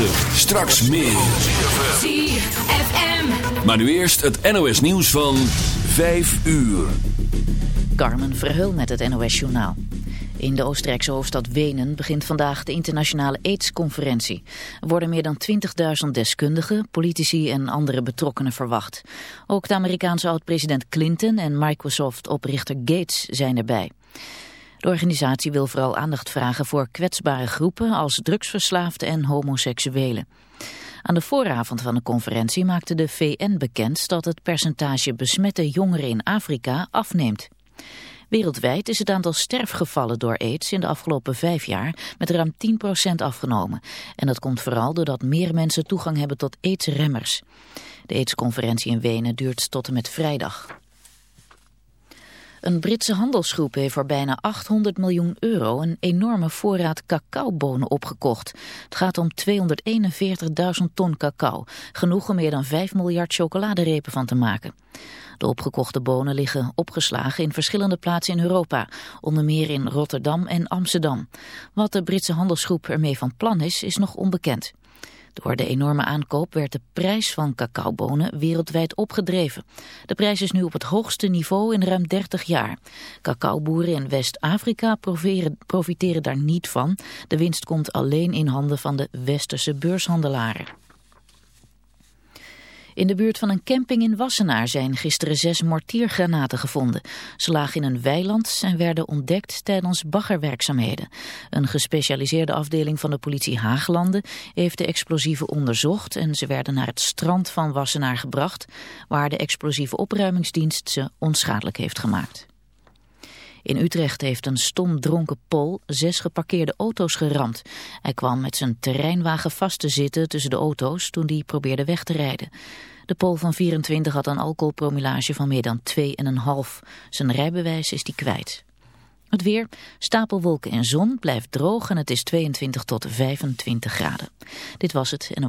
9. Straks meer. ZFM. Maar nu eerst het NOS nieuws van 5 uur. Carmen Verheul met het NOS Journaal. In de Oostenrijkse hoofdstad Wenen begint vandaag de internationale AIDS-conferentie. Er worden meer dan 20.000 deskundigen, politici en andere betrokkenen verwacht. Ook de Amerikaanse oud-president Clinton en Microsoft-oprichter Gates zijn erbij. De organisatie wil vooral aandacht vragen voor kwetsbare groepen als drugsverslaafden en homoseksuelen. Aan de vooravond van de conferentie maakte de VN bekend dat het percentage besmette jongeren in Afrika afneemt. Wereldwijd is het aantal sterfgevallen door aids in de afgelopen vijf jaar met ruim 10% afgenomen. En dat komt vooral doordat meer mensen toegang hebben tot aidsremmers. De aidsconferentie in Wenen duurt tot en met vrijdag. Een Britse handelsgroep heeft voor bijna 800 miljoen euro een enorme voorraad cacaobonen opgekocht. Het gaat om 241.000 ton cacao, genoeg om meer dan 5 miljard chocoladerepen van te maken. De opgekochte bonen liggen opgeslagen in verschillende plaatsen in Europa, onder meer in Rotterdam en Amsterdam. Wat de Britse handelsgroep ermee van plan is, is nog onbekend. Door de enorme aankoop werd de prijs van cacaobonen wereldwijd opgedreven. De prijs is nu op het hoogste niveau in ruim 30 jaar. Cacaoboeren in West-Afrika profiteren daar niet van. De winst komt alleen in handen van de westerse beurshandelaren. In de buurt van een camping in Wassenaar zijn gisteren zes mortiergranaten gevonden. Ze lagen in een weiland en werden ontdekt tijdens baggerwerkzaamheden. Een gespecialiseerde afdeling van de politie Haaglanden heeft de explosieven onderzocht en ze werden naar het strand van Wassenaar gebracht, waar de explosieve opruimingsdienst ze onschadelijk heeft gemaakt. In Utrecht heeft een stom dronken Pol zes geparkeerde auto's geramd. Hij kwam met zijn terreinwagen vast te zitten tussen de auto's toen hij probeerde weg te rijden. De Pol van 24 had een alcoholpromillage van meer dan 2,5. Zijn rijbewijs is die kwijt. Het weer, stapelwolken en zon, blijft droog en het is 22 tot 25 graden. Dit was het. En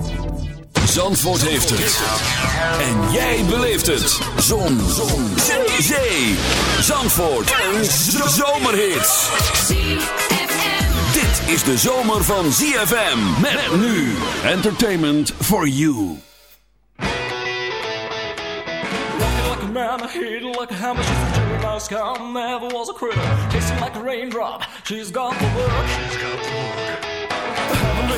Zandvoort heeft het. En jij beleeft het. Zon. Zon. Zee. Zee. Zandvoort. Een zomerhit. Dit is de zomer van ZFM. Met nu. Entertainment for you. Walking like a man, hidden like a hammer. She's a cherry mouse cow, never was a critter. Kissing like a raindrop, she's got the look. She's got the look.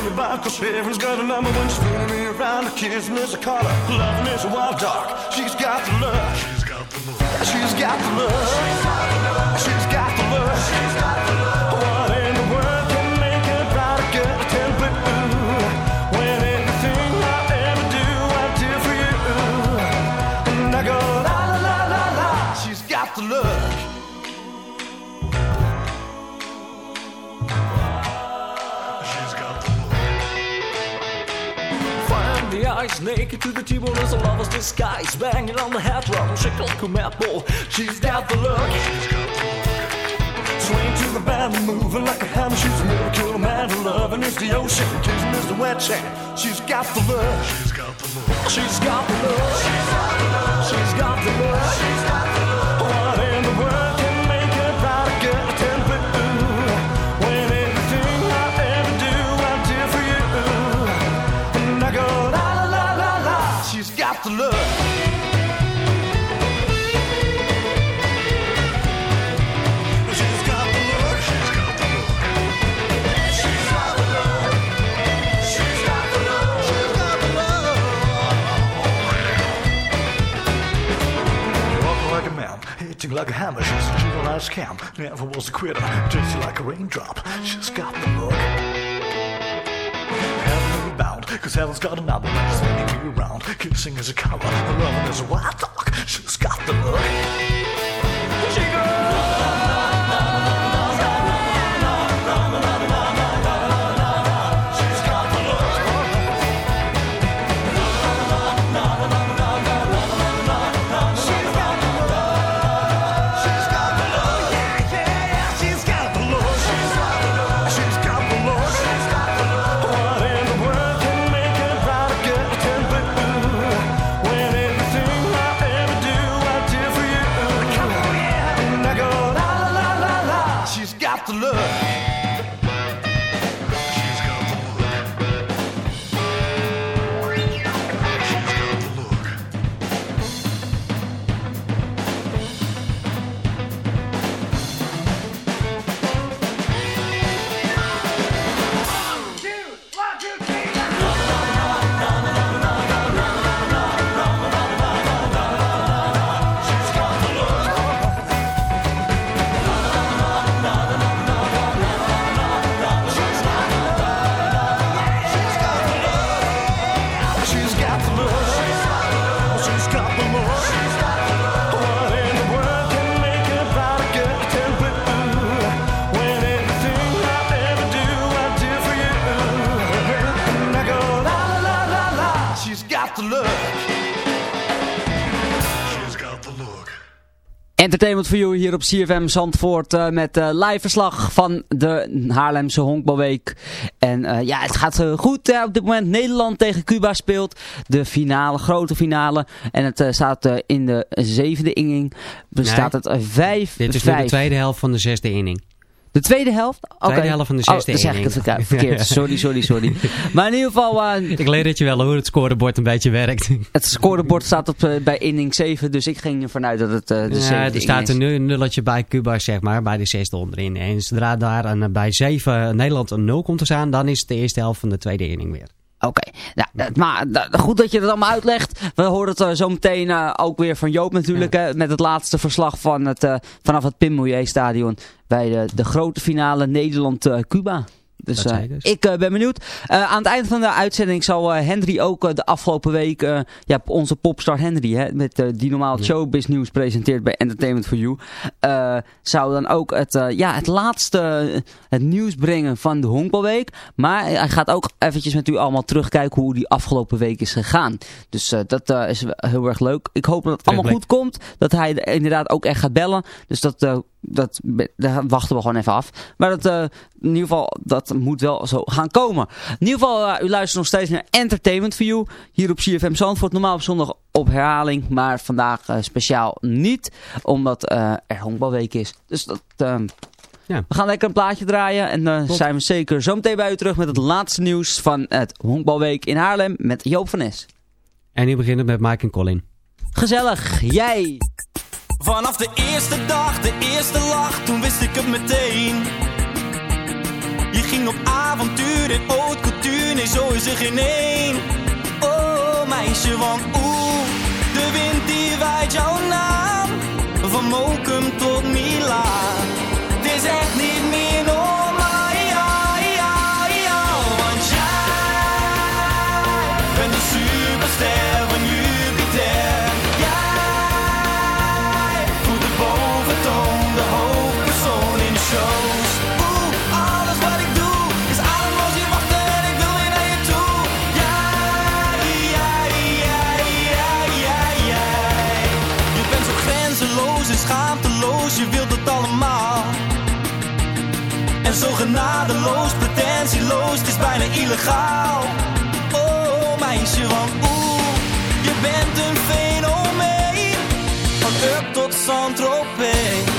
Your back, cause heaven's got a number when she's spinning me around. The kiss is a color, loving is a wild dog. She's got the look. She's got the look. She's got the look. Find naked to the T-bone as a lover's disguise, banging on the head drum, like a mad. She's got the look. She's look. Swing to the band, moving like a hammer. She's a miracle man. Loving is the ocean, kissing is the wet sand. She's got the love. She's got the love. She's got the love. She's got the love. She's got the love. Like a hammer. She's a juvenile scam. Never was a quitter. Just like a raindrop. She's got the look. Heavenly bound, cause heaven's got another man spinning you around. Kissing is a color, loving is a wild dog. She's got the look. Entertainment for You hier op CFM Zandvoort eh, met eh, live verslag van de Haarlemse Honkbalweek. En eh, ja, het gaat goed op dit moment. Nederland tegen Cuba speelt de finale, grote finale. En het staat in de zevende inning. Dus Nee. het 5 Dit is nu de tweede helft van de zesde inning. De tweede helft? Oké. Tweede helft van de zesde Oh, zeg ik het verkeerd. verkeerd. Sorry, sorry, sorry. Maar in ieder geval, eh, Ik leer het je wel hoe het scorebord een beetje werkt. het scorebord staat op, eh, bij inning 7. Dus ik ging ervan uit dat het eh, de zevende er staat een nu- nulletje bij Cuba, zeg maar, bij de zesde onderin. En zodra daar een, bij zeven Nederland een nul komt te staan, dan is het de eerste helft van de tweede inning weer. Oké, nou, dat- maar goed dat je dat allemaal uitlegt. We horen het eh, zo meteen eh, ook weer van Joop natuurlijk. hè, met het laatste verslag van het, eh, vanaf het Pim stadion. Bij de, de grote finale Nederland-Cuba. Dus eh, dus. ik eh, ben benieuwd. Eh, aan het eind van de uitzending zal Henry ook de afgelopen week... ja, onze popstar Henry, hè, met, die normaal het showbiz nieuws presenteert bij Entertainment for You... zou dan ook het, ja, het laatste het nieuws brengen van de Honkbalweek. Maar hij gaat ook eventjes met u allemaal terugkijken hoe die afgelopen week is gegaan. Dus dat is heel erg leuk. Ik hoop dat het allemaal goed komt. Dat hij er inderdaad ook echt gaat bellen. Dus dat, dat, daar wachten we gewoon even af. Maar dat, eh, in ieder geval, dat moet wel zo gaan komen. In ieder geval, eh, u luistert nog steeds naar Entertainment for You. Hier op CFM Zandvoort. Normaal op zondag op herhaling. Maar vandaag eh, speciaal niet. Omdat er honkbalweek is. Dus dat... eh, Ja. We gaan lekker een plaatje draaien. En dan zijn we zeker zo meteen bij u terug met het laatste nieuws van het Honkbalweek in Haarlem. Met Joop van Nes. En die beginnen met Mike en Colin. Gezellig. Jij. Vanaf de eerste dag, de eerste lach, toen wist ik het meteen. Je ging op avontuur in haute couture, nee zo is er geen één. Oh meisje, want oeh, de wind die waait jouw naam. Van Mokum tot Milaan. En zo genadeloos, pretentieloos, het is bijna illegaal. Oh meisje, van oeh, je bent een fenomeen. Van up tot Saint-Tropez.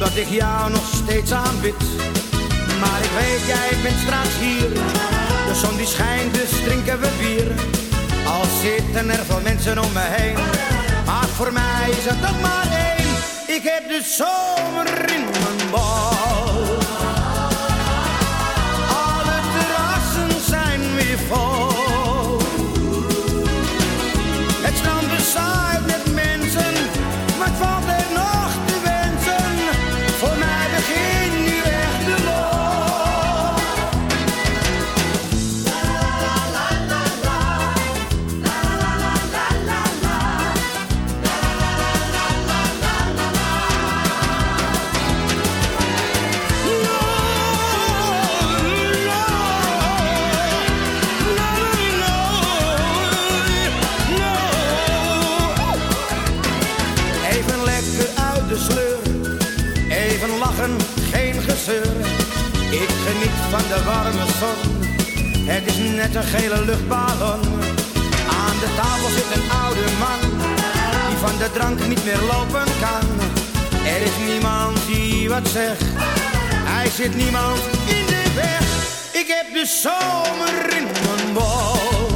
omdat ik jou nog steeds aanbid. Maar ik weet, jij bent straks hier. De zon die schijnt, dus drinken we bier. Al zitten er veel mensen om me heen. Maar voor mij is het ook maar één. Ik heb de zomer in mijn bal. warme zon. Het is net een gele luchtballon. Aan de tafel zit een oude man, die van de drank niet meer lopen kan. Er is niemand die wat zegt, hij zit niemand in de weg. Ik heb de zomer in mijn bol.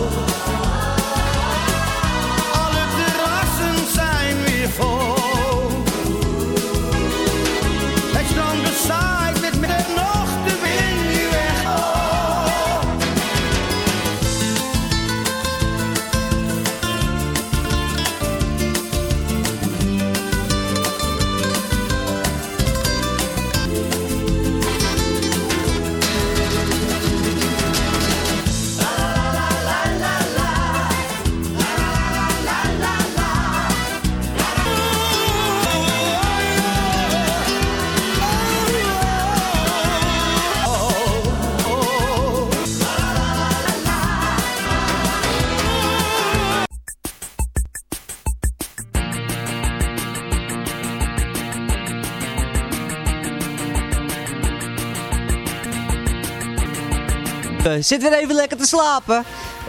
Zit weer even lekker te slapen.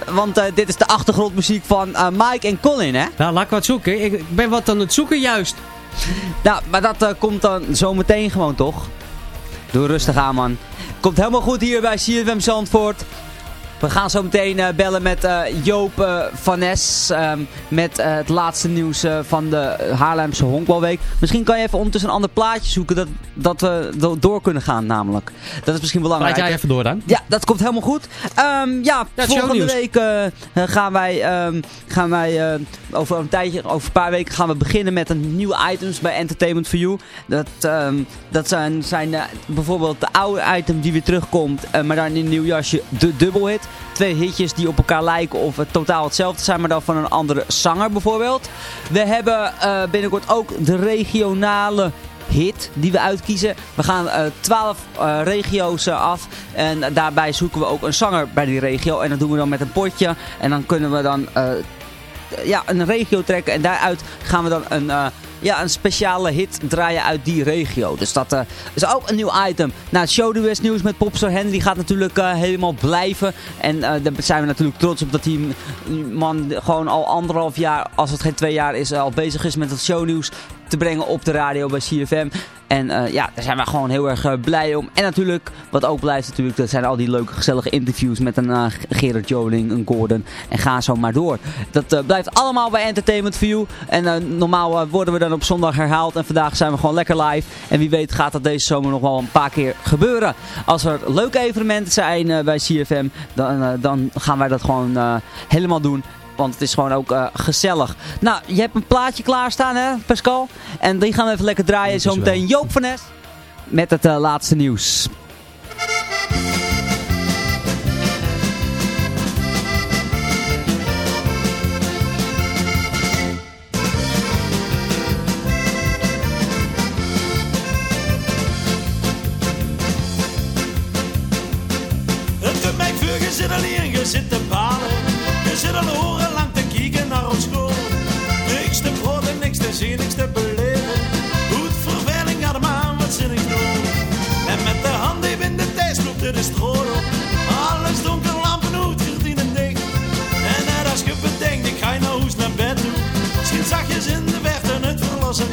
Want uh, dit is de achtergrondmuziek van uh, Mike en Colin, hè? Nou, laat ik wat zoeken. Ik ben wat aan het zoeken juist. Nou, maar dat komt dan zometeen gewoon toch? Doe rustig aan, man. Komt helemaal goed hier bij CFM Zandvoort. We gaan zo meteen uh, bellen met uh, Joop uh, van Nes. Ehm, met het laatste nieuws van de Haarlemse Honkbalweek. Misschien kan je even ondertussen een ander plaatje zoeken. Dat, dat we door kunnen gaan namelijk. Dat is misschien belangrijk. Praat jij even door dan? Ja, dat komt helemaal goed. Um, ja, ja volgende week gaan wij, um, gaan wij over een tijdje, over een paar weken gaan we beginnen met een nieuwe items bij Entertainment for You. Dat, dat zijn, zijn bijvoorbeeld de oude item die weer terugkomt. maar dan in een nieuw jasje de dubbelhit twee hitjes die op elkaar lijken of totaal hetzelfde zijn, maar dan van een andere zanger bijvoorbeeld. We hebben uh, binnenkort ook de regionale hit die we uitkiezen. We gaan uh, 12 uh, regio's af en daarbij zoeken we ook een zanger bij die regio. En dat doen we dan met een potje en dan kunnen we dan ja, een regio trekken en daaruit gaan we dan een ja, een speciale hit draaien uit die regio. Dus dat uh, is ook een nieuw item. Nou, Show the West Nieuws met Popstar Henry gaat natuurlijk uh, helemaal blijven. En uh, daar zijn we natuurlijk trots op dat die man gewoon al anderhalf jaar, als het geen twee jaar is, al bezig is met het shownieuws brengen op de radio bij CFM. En uh, ja, daar zijn we gewoon heel erg uh, blij om. En natuurlijk, wat ook blijft natuurlijk, dat zijn al die leuke gezellige interviews met een uh, Gerard Joling, een Gordon. En ga zo maar door. Dat blijft allemaal bij Entertainment View. En normaal worden we dan op zondag herhaald. En vandaag zijn we gewoon lekker live. En wie weet gaat dat deze zomer nog wel een paar keer gebeuren. Als er leuke evenementen zijn bij CFM, dan, dan gaan wij dat gewoon helemaal doen. Want het is gewoon ook uh, gezellig. Nou, je hebt een plaatje klaarstaan hè, Pascal? En die gaan we even lekker draaien. Zometeen Joop van Nes met het uh, laatste nieuws. Het doet mij vuur, je zit alleen, je zit te balen. Je zit al horen er de stroom op. Alles donker, lampen uit, gordijnen dicht. En net als je bedenkt, ik ga je naar huis naar bed toe. Schiet zachtjes in de verte het verlossen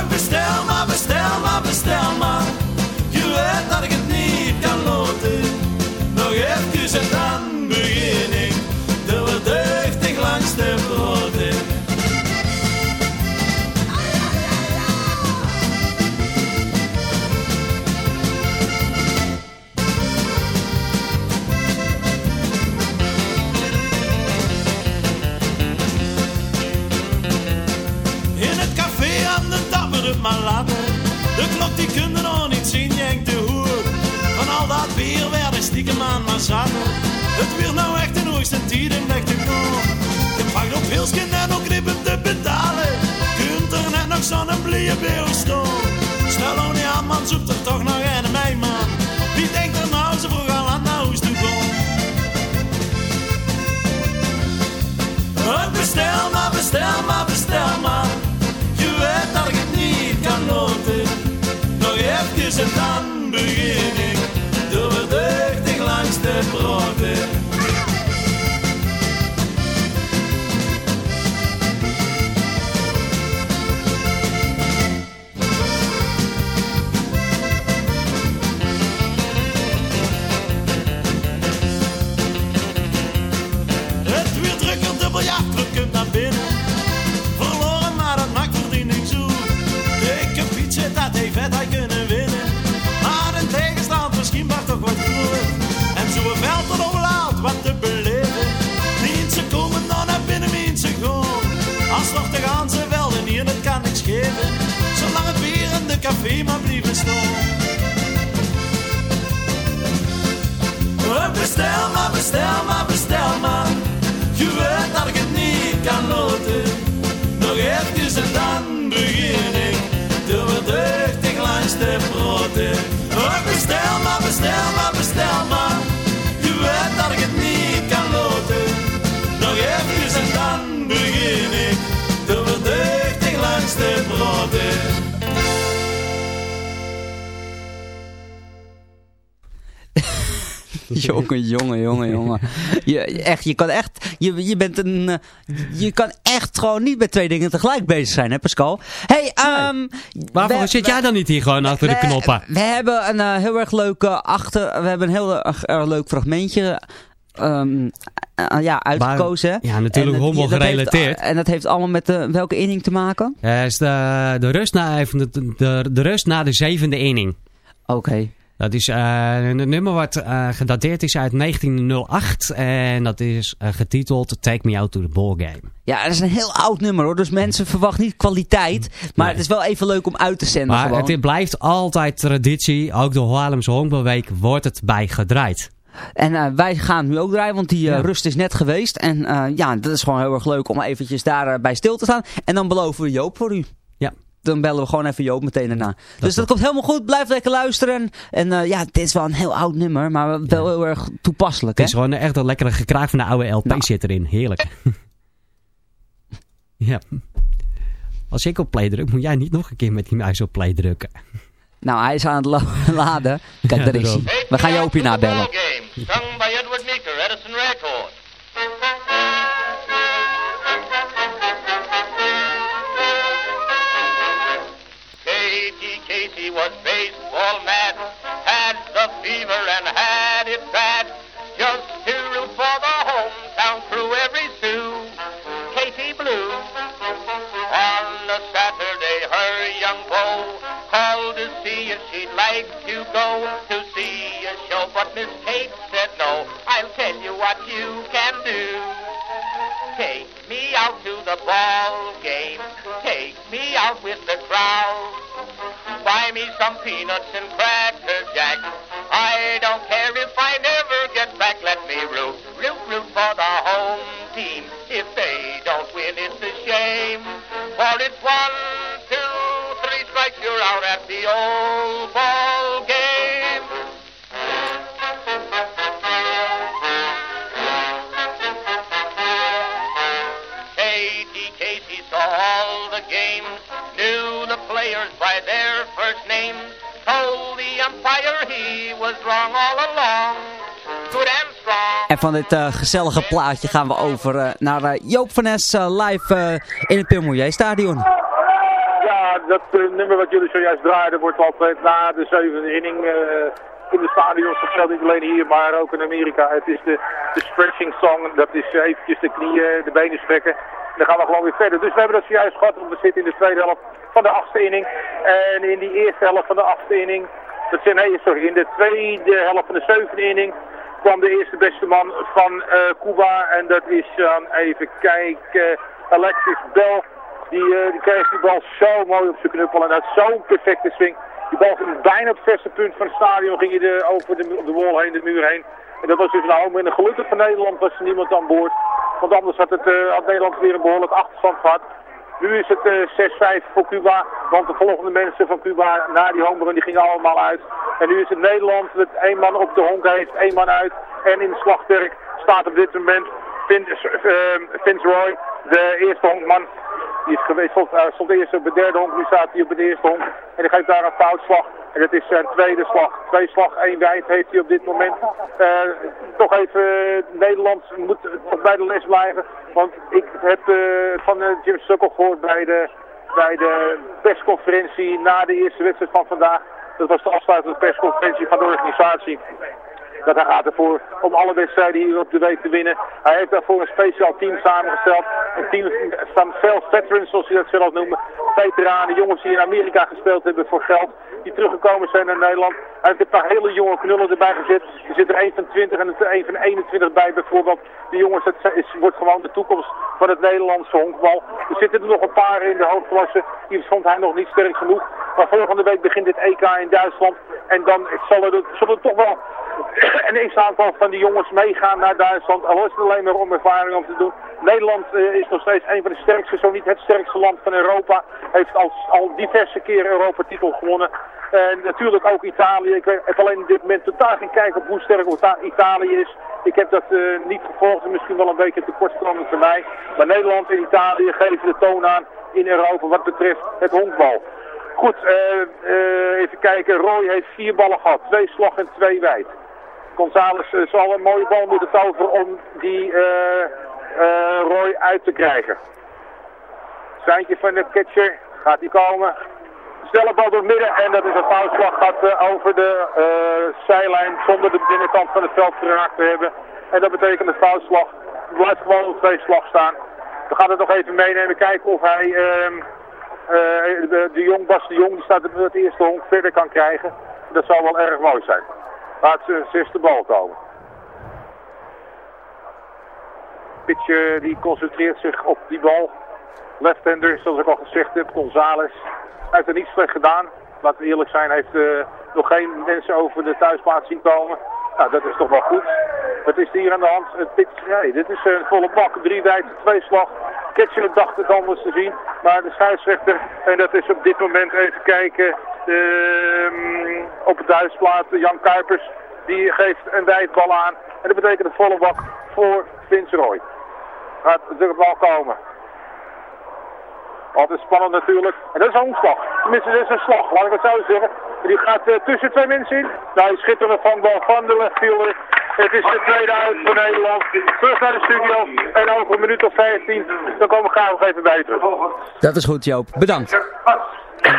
Ik bestel maar, bestel maar, bestel maar. Je weet dat ik de het maar laten. De klok die kunde nog niet zien, jengt de hoer. Van al dat bier werden stiekem aan maar zaten. Het weer nou echt een hoogste tijd en echt te koop. Je pakt op wilsken en ook knippen te betalen. Kunt er net nog zo'n blije beeuw staan. Stel nou niet aan, man, zoekt er toch nog een mij, man. Wie denkt er nou zo vroeg al aan huis toe gaan? Oh, Bestel maar, bestel maar, bestel maar. Nog even en dan begin ik. Door verdeugdig langs de broden. De café maar blijven staan. Oh, Bestel maar, bestel maar, bestel maar. Je weet dat ik het niet kan loten. Nog even en dan begin ik. Door verdeugdig langs de broden. Oh, bestel maar, bestel maar, bestel maar. Je weet dat ik het niet kan loten. Nog even en dan begin ik. Door verdeugdig langs de broden. jongen, jongen, jongen, jongen. Je, echt, je kan echt, je, je bent een, eh, je kan echt gewoon niet met twee dingen tegelijk bezig zijn, hè Pascal? Hey, um, Waarvoor zit jij dan niet hier gewoon achter de knoppen? We hebben een eh, heel erg leuke achter, we hebben een heel erg, erg leuk fragmentje ehm, eh, ja, uitgekozen. Ja, natuurlijk hommel heeft- gerelateerd. en dat heeft allemaal met de, welke inning te maken? Eh, is de, de, rust na, even de, de, de rust na de zevende inning. Oké. Dat is eh, een nummer wat eh, gedateerd is uit 1908. En dat is eh, getiteld Take Me Out to the Ball Game. Ja, dat is een heel oud nummer hoor, dus mensen verwachten niet kwaliteit. Maar het is wel even leuk om uit te zenden Maar gewoon. het blijft altijd traditie. Ook de Haarlemse Honkbalweek wordt het bij gedraaid. En wij gaan nu ook draaien, want die Ja. rust is net geweest. En ja, dat is gewoon heel erg leuk om eventjes daarbij bij stil te staan. En dan beloven we Joop voor u. Dan bellen we gewoon even Joop meteen daarna. dus dat komt helemaal goed. Blijf lekker luisteren. En eh, ja, dit is wel een heel oud nummer, maar wel heel erg toepasselijk. Het Hè? is gewoon echt een lekkere gekraak van de oude LP Nou. zit erin. Heerlijk. ja. Als ik op play druk, moet jij niet nog een keer met die muis op play drukken. Nou, hij is aan het la- laden. Kijk, Ja, daar is hij. We gaan Joop hier nabellen. Game, sung by Edward Meeker, Edison Record. all men. Van dit eh, gezellige plaatje gaan we over eh, naar eh, Joop van Es live in het Pimelier Stadion. Ja, dat nummer wat jullie zojuist draaiden wordt altijd na de zevende inning in de stadions gespeeld. Niet alleen hier, maar ook in Amerika. Het is de, de stretching song. Dat is eventjes de knieën, de benen strekken. En dan gaan we gewoon weer verder. Dus we hebben dat zojuist gehad. want We zitten in de tweede helft van de achtste inning. En in die eerste helft van de achtste inning... Dat zijn, nee, sorry, in de tweede helft van de zevende inning kwam de eerste beste man van eh, Cuba. En dat is, eh, even kijken, Alexis Bell. Die, eh, die kreeg die bal zo mooi op zijn knuppel en uit zo'n perfecte swing. Die bal ging bijna op het verste punt van het stadion, ging hij de, over de, de wall heen, de muur heen. En dat was dus nou met een gelukkig van Nederland was er niemand aan boord. Want anders had, het, eh, had Nederland weer een behoorlijk achterstand gehad. Nu is het eh 6-5 voor Cuba, want de volgende mensen van Cuba na die homerun die gingen allemaal uit. En nu is het Nederland dat één man op de honk heeft, één man uit. En in slagwerk staat op dit moment Vince, eh, Vince Roy, de eerste honkman. Die is gewisseld, hij stond eerst op de derde honk, nu staat hij op de eerste honk. En hij geeft daar een foutslag. En dat is zijn tweede slag. Twee slag, één wijd heeft hij op dit moment. Eh, toch even, eh, Nederland moet toch bij de les blijven. Want ik heb eh, van Jim Sukkel gehoord bij de, bij de persconferentie na de eerste wedstrijd van vandaag. Dat was de afsluitende persconferentie van de organisatie. Dat hij gaat ervoor om alle wedstrijden hier op de week te winnen. Hij heeft daarvoor een speciaal team samengesteld. Een team van veel veterans, zoals hij dat zelf noemen. Veteranen, jongens die in Amerika gespeeld hebben voor geld. Die teruggekomen zijn naar Nederland. Hij heeft een paar hele jonge knullen erbij gezet. Er zit er een van 20 en een van 21 bij bijvoorbeeld. Die jongens, dat is, wordt gewoon de toekomst van het Nederlandse honkbal. Er zitten er nog een paar in de hoofdklasse. Die vond hij nog niet sterk genoeg. Maar volgende week begint dit EK in Duitsland. En dan zal er, zullen er toch wel een x-aantal van die jongens meegaan naar Duitsland. Al is het alleen maar om ervaring om te doen. Nederland eh, is nog steeds een van de sterkste, zo niet het sterkste land van Europa. Heeft al, al diverse keren Europa-titel gewonnen. En natuurlijk ook Italië. Ik heb alleen op dit moment totaal geen kijk op hoe sterk Ita- Italië is. Ik heb dat eh, niet gevolgd en misschien wel een beetje tekortkomend voor mij. Maar Nederland en Italië geven de toon aan in Europa wat betreft het honkbal. Goed, eh, even kijken. Roy heeft vier ballen gehad. Twee slag en twee wijd. González eh, zal een mooie bal moeten toveren om die eh, eh, Roy uit te krijgen. Seintje van de catcher, gaat die komen. Snelle bal door midden en dat is een foutslag. Gaat over de zijlijn zonder de binnenkant van het veld geraakt te hebben. En dat betekent een foutslag. Blijft gewoon op twee slag staan. We gaan het nog even meenemen, kijken of hij ehm, eh, de, de Jong, Bas de Jong, die staat op het eerste honk, verder kan krijgen. Dat zou wel erg mooi zijn. Laat zijn zesde bal komen. Pitch eh, die concentreert zich op die bal. Left-hander, zoals ik al gezegd heb, González. Hij heeft het niet slecht gedaan. Laten we eerlijk zijn, heeft eh, nog geen mensen over de thuisplaats zien komen. Nou, dat is toch wel goed. Wat is er hier aan de hand? Het pitch, nee, dit is een volle bak. Drie wijten, twee slag. Ketchup dacht het anders te zien. Maar de scheidsrechter, en dat is op dit moment even kijken, op het thuisplaat, Jan Kuipers, die geeft een wijdbal aan. En dat betekent een volle bak voor Vince Roy. Gaat de bal komen. Altijd spannend natuurlijk. En dat is een omslag. Tenminste, dat is een slag, laat ik het zo zeggen. En die gaat eh, tussen twee mensen in. Nou, schitterende vangbal van de leftfielder. Het is de tweede uit voor Nederland. Terug naar de studio. En over een minuut of 15, dan komen we graag nog even bij terug. Dat is goed Joop, bedankt.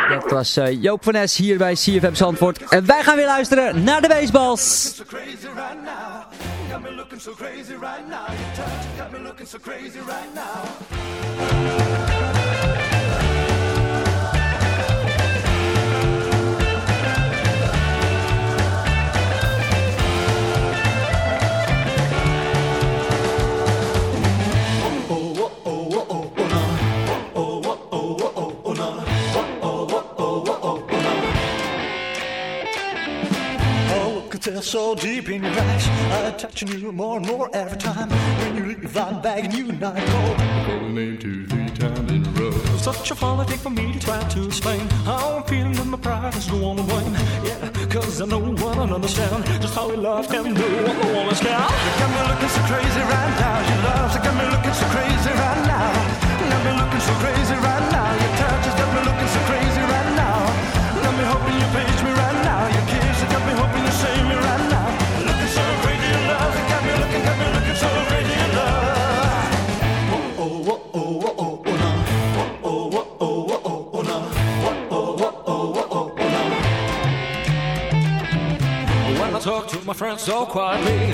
Dat was eh, Joop van Es hier bij CFM Zandvoort. En wij gaan weer luisteren naar de baseballs. Your touch got me looking so crazy right now. Look, it's so deep in your eyes. I'm touching you more and more every time. When you leave, I'm begging you not to go. Calling name two, three times in a row. Such a holiday for me to try to explain How I'm feeling and my pride is the one to blame Yeah, cause I know one and understand Just how we love can do what the woman's can You got me looking so crazy right now. Your love's got me looking so crazy quietly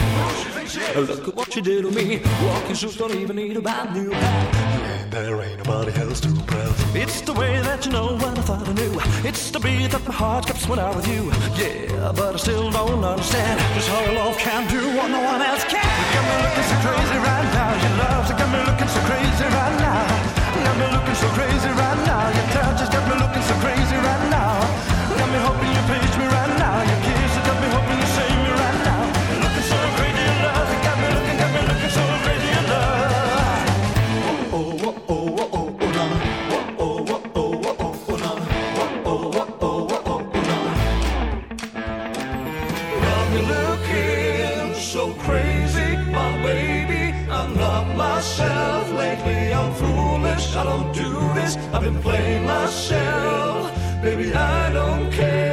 Look at what you did to me Walking shoes don't even need a brand new pair There ain't nobody else to impress. It's the way that you know what I thought I knew It's the beat that my heart keeps when I'm with you Yeah, but I still don't understand Just how your love can do what no one else can You got me looking so crazy right now. Your love's got me looking so crazy right now. Got me looking so crazy right now. Your touch has got me looking so crazy right now. I'm foolish. I don't do this. I've been playing myself, baby. I don't care.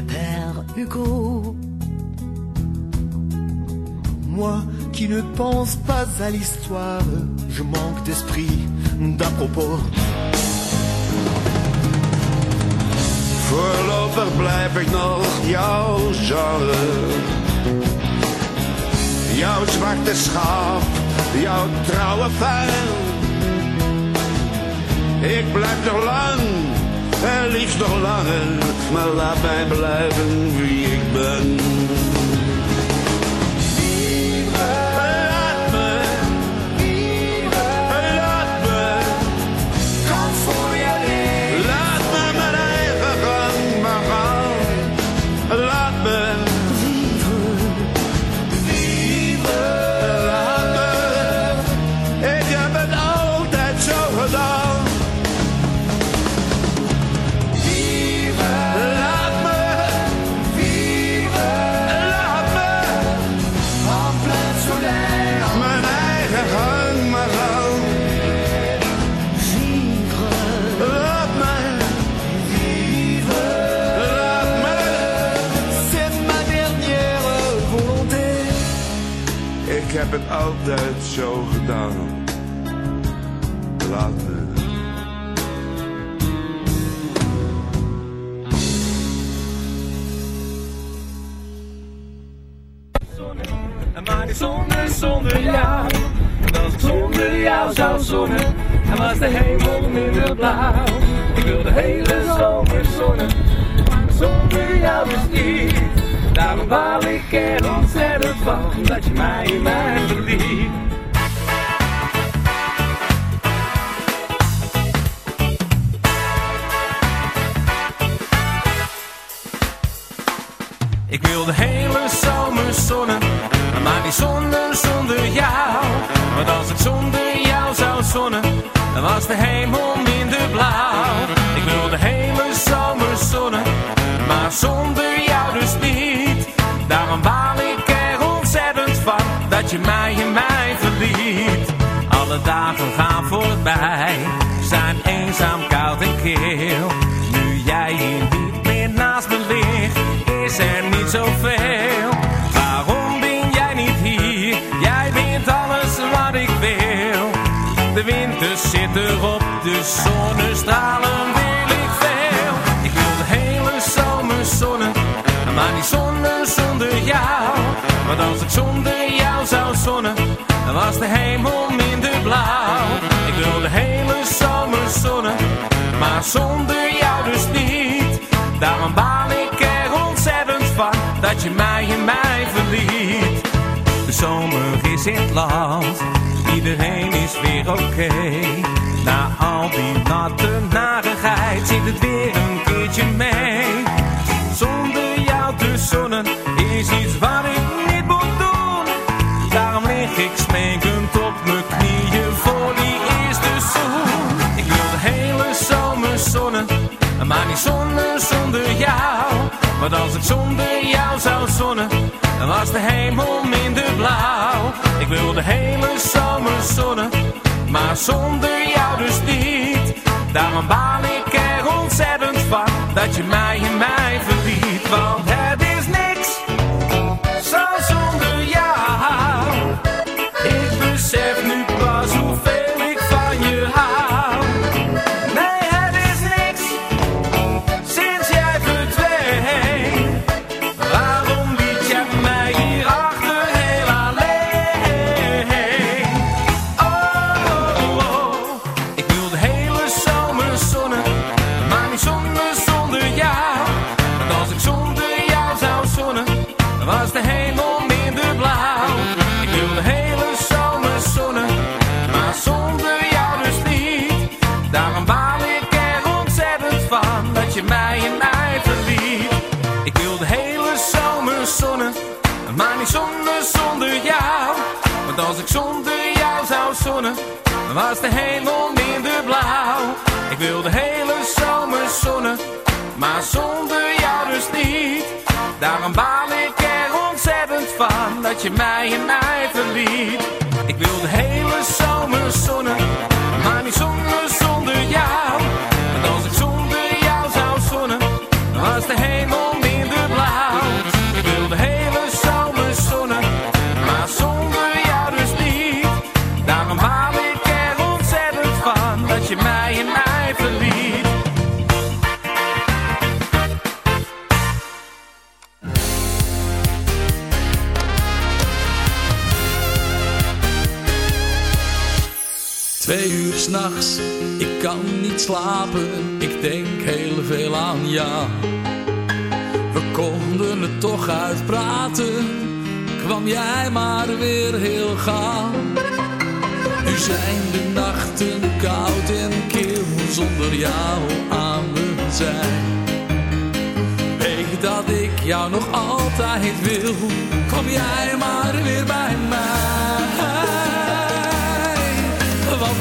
le père Hugo. moi qui ne pense pas à l'histoire, je manque d'esprit, d'à propos. Voorlopig blijf ik nog jouw genre. Jouw zwarte schaap, jouw trouwe fan. Ik blijf nog lang, en liefst nog langer, maar laat mij blijven wie ik ben. Altijd zo gedaan. Laat me. Maar die zon is zonder jou. En als zonder jou zou zonnen, dan was de hemel minder blauw. Ik wil de hele zomer zonnen, zonder jou dus niet. Daarom baal ik er ontzettend van, dat je mij in mij verliet. Ik wil de hele zomer zonnen, maar die zonnen zonder jou. Want als ik zonder jou zou zonnen, dan was de hemel minder blauw. Ik wil de hele zomer zonnen, maar zonder dat je mij in mij verliet. Alle dagen gaan voorbij, zijn eenzaam, koud en kil. Nu jij hier niet meer naast me ligt, is er niet zoveel. Waarom ben jij niet hier? Jij bent alles wat ik wil. De winter zit erop, de zonnestralen Want als ik zonder jou zou zonnen, dan was de hemel minder blauw. Ik wil de hele zomer zonnen, maar zonder jou dus niet. Daarom baal ik er ontzettend van, dat je mij in mij verliet. De zomer is in het land, iedereen is weer oké. Na al die natte narigheid zit het weer een keertje mee. Zonder jou te zonnen is iets wat ik maar niet zonnen zonder jou. Want als ik zonder jou zou zonnen, dan was de hemel minder blauw. Ik wil de hele zomer zonnen, maar zonder jou dus niet. Daarom baal ik er ontzettend van, dat je mij in mij verliet. Want het Als ik zonder jou zou zonnen, dan was de hemel minder blauw. Ik wil de hele zomer zonnen, maar zonder jou dus niet. Daarom baal ik er ontzettend van, dat je mij in mij verliet. Ik wil de hele zomer zonnen, maar niet zonnen zonder jou. Ik kan niet slapen, ik denk heel veel aan jou. We konden het toch uitpraten, kwam jij maar weer heel gauw. Nu zijn de nachten koud en kil zonder jou aan mijn zij. Weet dat ik jou nog altijd wil, kwam jij maar weer bij mij.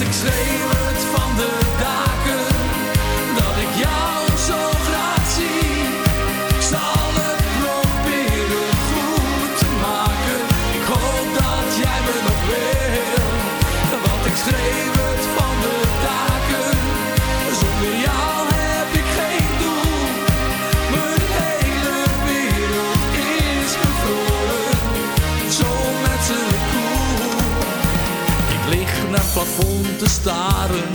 Ik schreeuw het van de daken, dat ik jou te staren,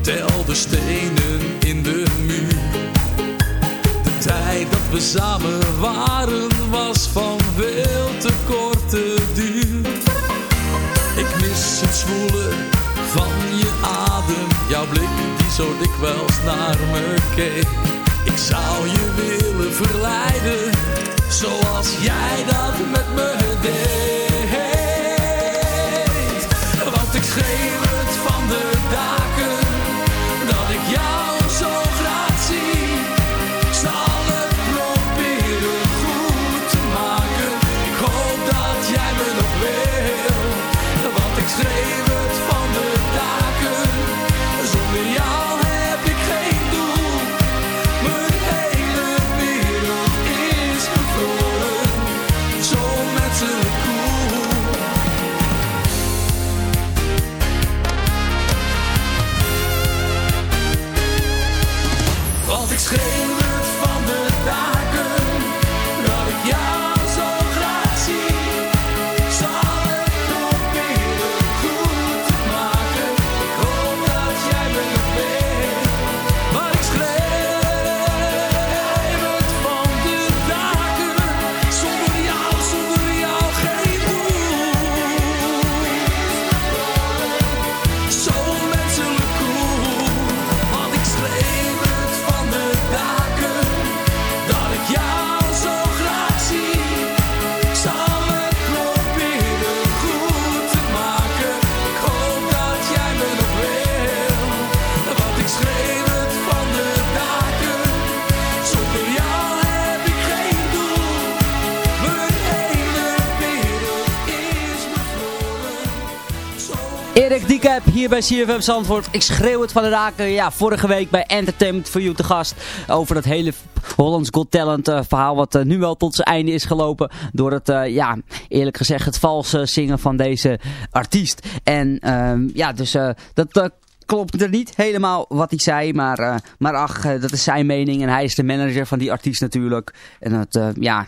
tel de stenen in de muur. De tijd dat we samen waren was van veel te korte duur. Ik mis het zwoelen van je adem, jouw blik die zo dikwijls naar me keek. Ik zou je willen verleiden, zoals jij dat met me deed. Want ik schreeuw het van de daken, dat ik jou zo Diekep hier bij CFM Zandvoort. Ik schreeuw het van de daken. Ja, vorige week bij Entertainment for You te gast. Over dat hele Hollands Got Talent uh, verhaal wat uh, nu wel tot zijn einde is gelopen. Door het, uh, ja, eerlijk gezegd het valse zingen van deze artiest. En ehm, ja, dus dat klopt er niet helemaal wat hij zei. Maar, maar ach, dat is zijn mening. En hij is de manager van die artiest natuurlijk. En dat, ja,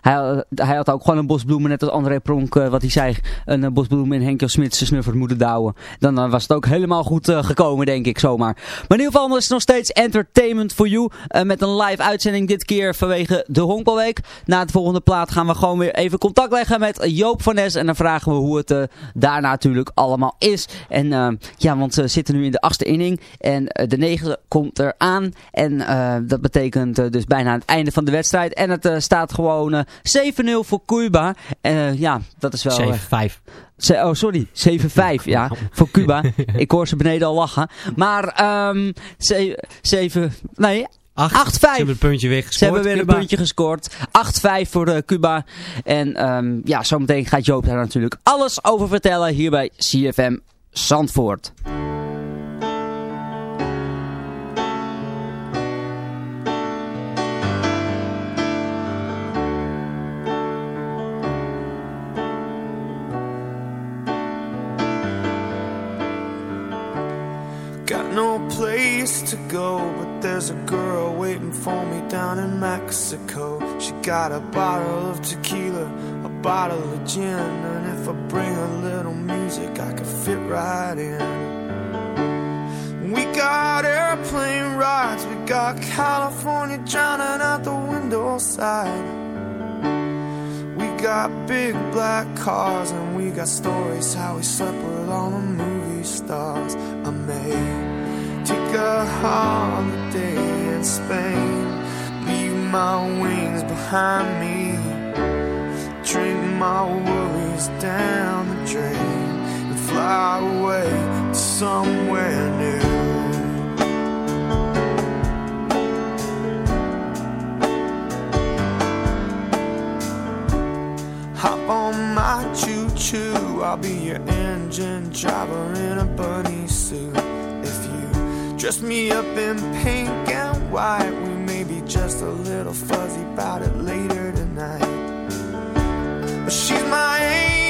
hij, hij, had ook gewoon een bos bloemen, net als André Pronk, uh, wat hij zei. Een uh, bos bloemen in Henk Smit zijn snuffert moeten douwen. Dan was het ook helemaal goed gekomen, denk ik, zomaar. Maar in ieder geval is het nog steeds Entertainment for You. met een live uitzending dit keer vanwege de Honkbalweek. Na de volgende plaat gaan we gewoon weer even contact leggen met Joop van Nes. En dan vragen we hoe het daar natuurlijk allemaal is. En ja, want ze zitten nu in de achtste inning. En de negende komt eraan. En dat betekent dus bijna het einde van de wedstrijd. En het staat gewoon 7-0 voor Cuba. Uh, ja, dat is wel... 7-5. Uh, oh, sorry. 7-5, ja. Voor Cuba. Ik hoor ze beneden al lachen. Maar, um, 7... Nee, 8-5. Ze hebben een puntje weggescoord. Ze hebben weer Cuba. een puntje gescoord. 8-5 voor de Cuba. En um, ja, zometeen gaat Joop daar natuurlijk alles over vertellen hier bij CFM Zandvoort. Go, but there's a girl waiting for me down in Mexico. She got a bottle of tequila, a bottle of gin, and if I bring a little music, I could fit right in. We got airplane rides, we got California drowning out the window side. We got big black cars, and we got stories how we slept with all the movie stars. I made a holiday in Spain. Leave my wings behind me. Drink my worries down the drain and fly away to somewhere new. Hop on my choo-choo, I'll be your engine driver in a bunny suit. Dress me up in pink and white. We may be just a little fuzzy about it later tonight. But she's my angel,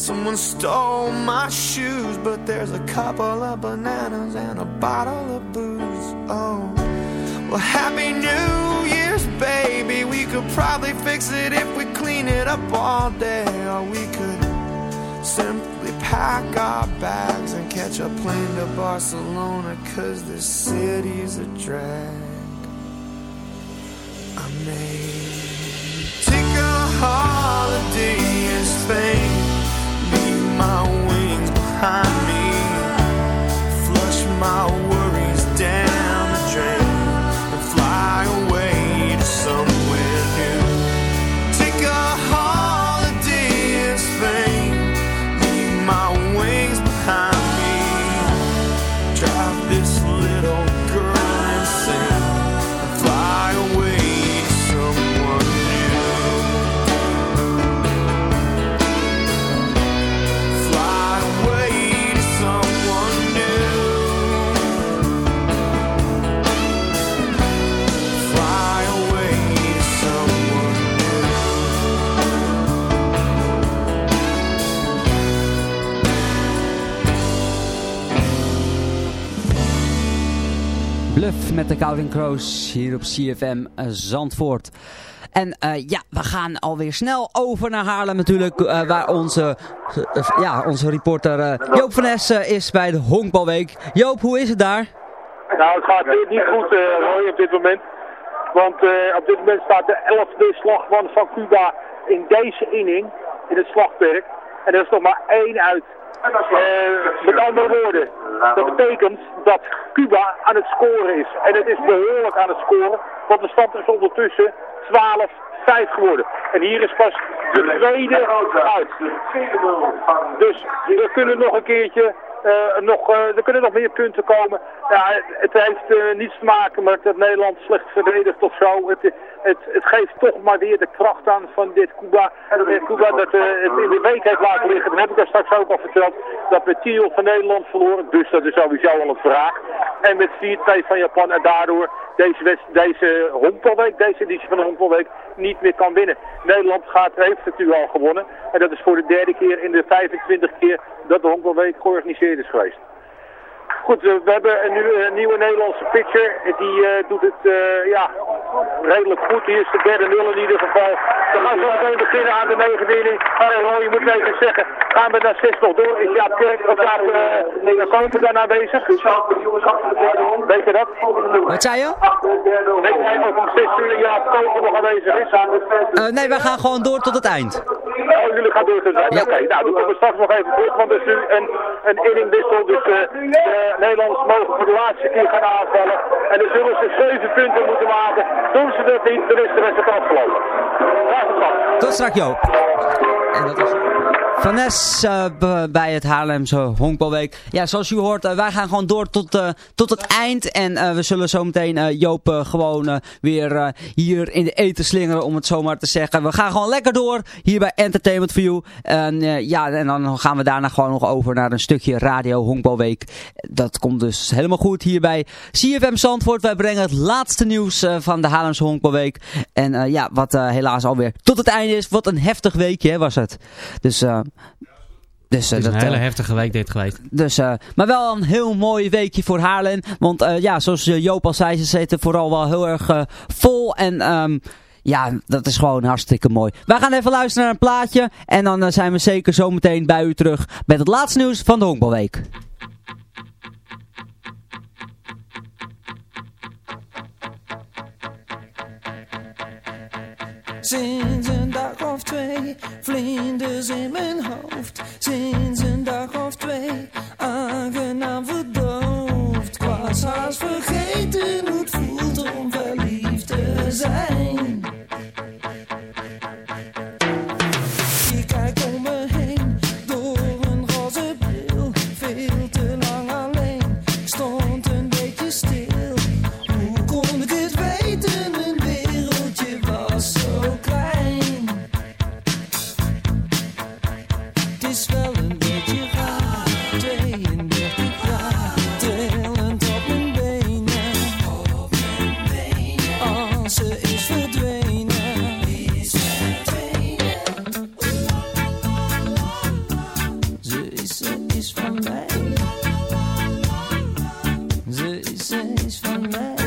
Someone stole my shoes, but there's a couple of bananas and a bottle of booze. Oh, well, Happy New Year's, baby. We could probably fix it if we clean it up all day. Or we could simply pack our bags and catch a plane to Barcelona, cause this city's a drag. I may take a holiday in Spain my wings behind me, flush my Bluff met de Calvin Crows hier op CFM Zandvoort. En eh, ja, we gaan alweer snel over naar Haarlem natuurlijk. eh, waar onze, eh, ja, onze reporter eh, Joop van Es eh, is bij de Honkbalweek. Joop, hoe is het daar? Nou, het gaat niet goed, eh Roy, op dit moment. Want eh, op dit moment staat de 11e slagman van Cuba in deze inning, in het slagperk. En er is nog maar één uit. Eh, met andere woorden, dat betekent dat Cuba aan het scoren is. En het is behoorlijk aan het scoren, want de stand is ondertussen 12-5 geworden. En hier is pas de tweede uit. Dus er kunnen nog een keertje, eh, nog, eh, er kunnen nog meer punten komen. Ja, het, heeft niets te maken met dat Nederland slecht verdedigt of zo. Het, het, het geeft toch maar weer de kracht aan van dit Cuba. Eh, Cuba dat eh, het in de week heeft laten liggen. Dat heb ik daar straks ook al verteld. Dat met 10 van Nederland verloren. Dus dat is sowieso al een vraag. En met 4-2 van Japan. En daardoor deze, deze honkbalweek, deze editie van de honkbalweek, niet meer kan winnen. Nederland gaat, heeft het nu al gewonnen. En dat is voor de derde keer in de 25 keer dat de honkbalweek georganiseerd is geweest. Goed, we hebben een, een nieuwe Nederlandse pitcher. Die eh, doet het eh, ja, redelijk goed. Hier is de derde nul in ieder geval. We gaan zo meteen beginnen aan de negende inning. Maar je moet even zeggen, gaan we naar zes nog door? Is Jaap Kerk of Jaap uh, Koper daar aanwezig? Weet je dat? Wat zei je? Weet jij of om zes uur Jaap Koper nog aanwezig is? Nee, wij gaan gewoon door tot het eind. Oh, jullie gaan door tot het eind. Oké, nou, dan komen we straks nog even terug, want er is nu een, een inningwissel. Dus Nederlanders mogen voor de laatste keer gaan aanvallen. En dan zullen ze zeven punten moeten maken. Doen ze dat niet, dan is de wedstrijd afgelopen. Graag tot straks. Tot straks Joop. En dat is Van eh, bij het Haarlemse Honkbalweek. Ja, zoals u hoort, eh, wij gaan gewoon door tot, eh, tot het eind. En we zullen zometeen eh Joop gewoon weer hier in de eten slingeren, om het zo maar te zeggen. We gaan gewoon lekker door hier bij Entertainment You. En, ja, en dan gaan we daarna gewoon nog over naar een stukje Radio Honkbalweek. Dat komt dus helemaal goed hier bij CFM Zandvoort. Wij brengen het laatste nieuws van de Haarlemse Honkbalweek. En ja, wat helaas alweer tot het einde is. Wat een heftig weekje hè, was het. Dus... dus, eh, Het is een dat, hele eh, heftige week dit geweest. dus, eh, maar wel een heel mooi weekje voor Haarlem. Want ja, zoals Joop al zei, ze zitten vooral wel heel erg vol. En ehm, ja, dat is gewoon hartstikke mooi. Wij gaan even luisteren naar een plaatje. En dan zijn we zeker zometeen bij u terug met het laatste nieuws van de Honkbalweek. Sinds een dag of twee, vlinders in mijn hoofd. Sinds een dag of twee, aangenaam verdoofd. Ik haast vergeten hoe het voelt om verliefd te zijn. Ze is, ze is van mij. Ze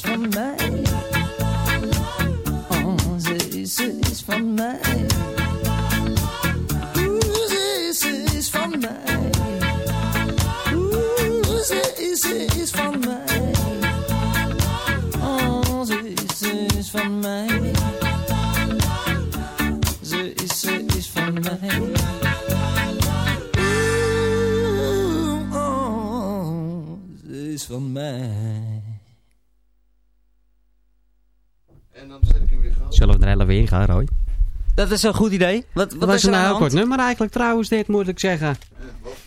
from me Oh, es ist vorbei. Uh. Zullen we er heel even in gaan, Roy? Dat is een goed idee. Wat, wat Dat is er een heel kort nummer eigenlijk trouwens dit, moet ik zeggen.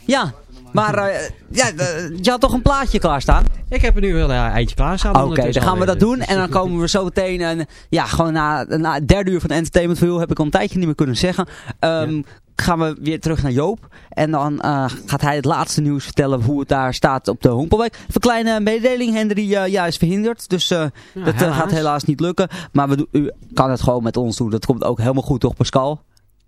Ja, maar eh, ja, eh, je had toch een plaatje klaarstaan? Ik heb er nu wel een eindje klaar staan. Oké, dan gaan we dat doen. En dan komen we zo meteen, en ja, gewoon na, na het derde uur van Entertainment You, heb ik al een tijdje niet meer kunnen zeggen. Ehm, Gaan we weer terug naar Joop. En dan eh, gaat hij het laatste nieuws vertellen hoe het daar staat op de Hompelweek. Even een kleine mededeling. Henry eh, ja, is verhinderd. Dus eh, dat helaas. gaat helaas niet lukken. Maar we, u kan het gewoon met ons doen. Dat komt ook helemaal goed, toch Pascal?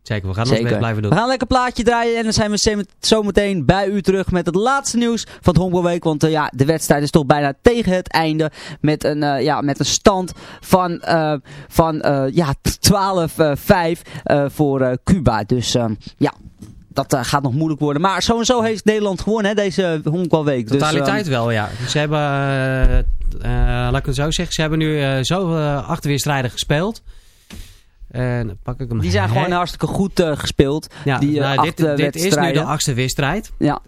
Zeker, we gaan ons best blijven doen. We gaan lekker plaatje draaien en dan zijn we zo- zo meteen bij u terug met het laatste nieuws van het Honkbalweek. Want eh, ja, de wedstrijd is toch bijna tegen het einde met een, eh, ja, met een stand van, eh, van ja, 12-5 eh, voor Cuba. Dus ja, dat gaat nog moeilijk worden. Maar sowieso heeft Nederland gewonnen hè, deze Honkbalweek. Dus, Totaliteit wel, ja. Ze hebben, laat ik het zo zeggen, ze hebben nu zo achterweerstrijden gespeeld. En pak ik hem die zijn gewoon hartstikke goed eh, gespeeld. Ja, die, eh, nou, dit, eh, dit is nu de achtste wedstrijd. Ja.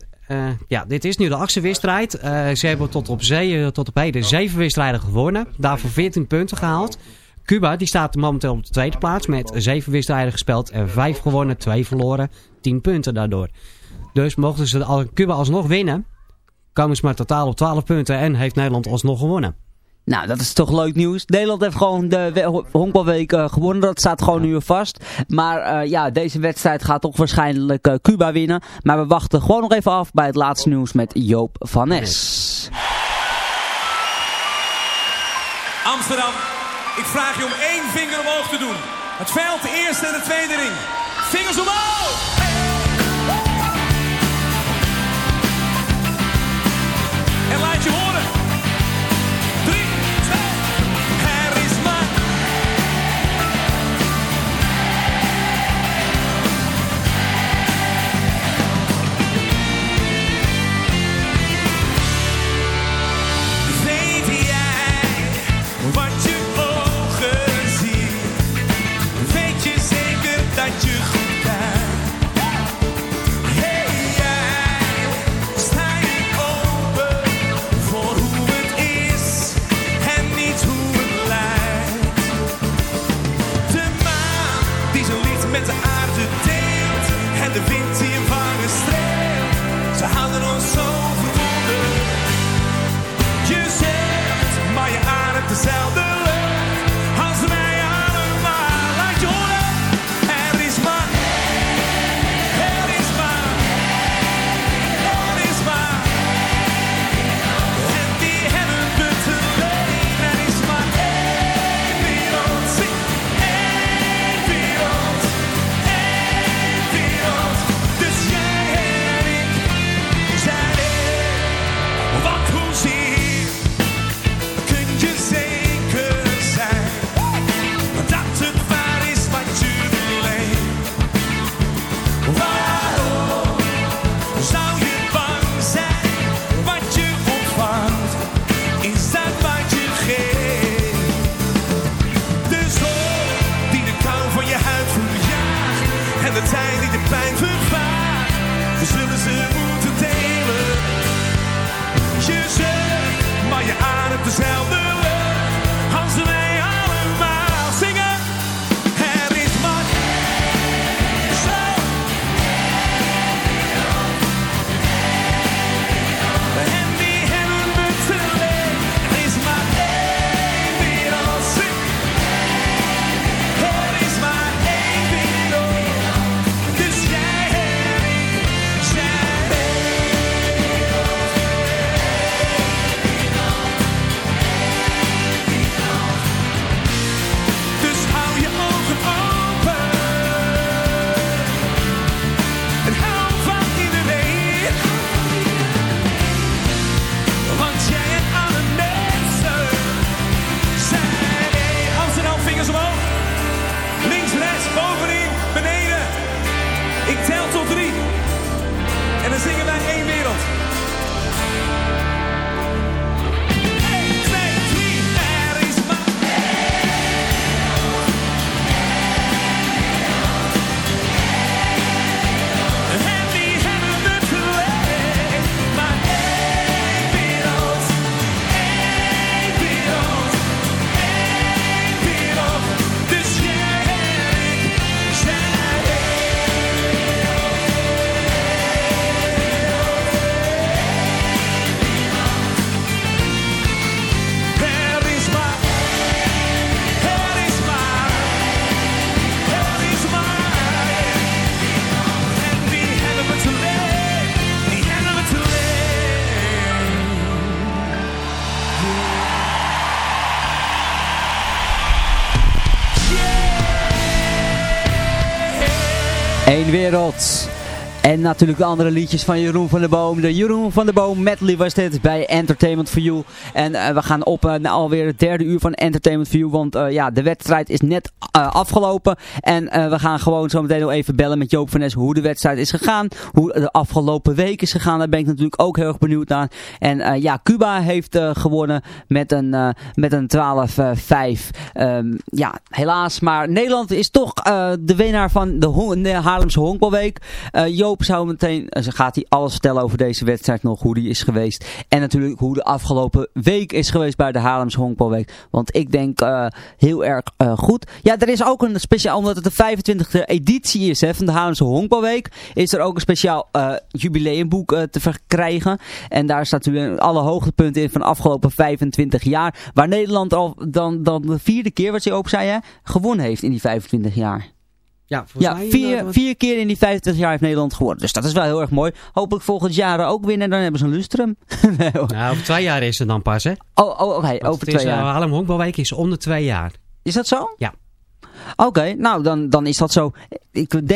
Ja, dit is nu de achtste wedstrijd. Ze hebben tot op, zee, tot op heden zeven wedstrijden gewonnen. Daarvoor 14 punten gehaald. Cuba die staat momenteel op de tweede plaats met zeven wedstrijden gespeeld. En vijf gewonnen, twee verloren. 10 punten daardoor. Dus mochten ze Cuba alsnog winnen, komen ze maar totaal op 12 punten. En heeft Nederland alsnog gewonnen. Nou, dat is toch leuk nieuws. Nederland heeft gewoon de we- honkbalweek eh, gewonnen. Dat staat gewoon nu vast. Maar eh, ja, deze wedstrijd gaat toch waarschijnlijk eh, Cuba winnen. Maar we wachten gewoon nog even af bij het laatste nieuws met Joop van Nes. Amsterdam, ik vraag je om één vinger omhoog te doen. Het veld, de eerste en de tweede ring. Vingers omhoog! Wereld. En natuurlijk de andere liedjes van Jeroen van der Boom. De Jeroen van der Boom medley was dit bij Entertainment for You. En eh, we gaan op uh, naar alweer het derde uur van Entertainment for You. Want uh, ja, de wedstrijd is net afgelopen. En we gaan gewoon zo meteen nog even bellen met Joop van Nes hoe de wedstrijd is gegaan. Hoe de afgelopen week is gegaan. Daar ben ik natuurlijk ook heel erg benieuwd naar. En ja, Cuba heeft gewonnen met een, met een 12-5. Um, ja, helaas. Maar Nederland is toch de winnaar van de, de Haarlemse Honkbalweek. Joop zou meteen, uh, gaat hij alles vertellen over deze wedstrijd nog, hoe die is geweest. En natuurlijk hoe de afgelopen week is geweest bij de Haarlems Honkbalweek. Want ik denk uh, heel erg uh, goed. Ja, er is ook een speciaal, omdat het de 25e editie is hè, van de Haarlemse Honkbalweek, is er ook een speciaal jubileumboek te verkrijgen. En daar staat natuurlijk alle hoogtepunten in van de afgelopen 25 jaar. Waar Nederland al dan, dan de vierde keer, wat je ook zei, hè, gewonnen heeft in die 25 jaar. Ja, ja mij, vier, vier keer in die 25 jaar heeft Nederland gewonnen. Dus dat is wel heel erg mooi. Hopelijk volgend jaar ook winnen en dan hebben ze een lustrum. nou, over twee jaar is het dan pas, hè? Oh, oh oké, okay, over twee is, jaar. Uh, Haarlem Honkbalweek is om de twee jaar. Is dat zo? Ja. Oké, okay, nou dan, dan is dat zo. Ik denk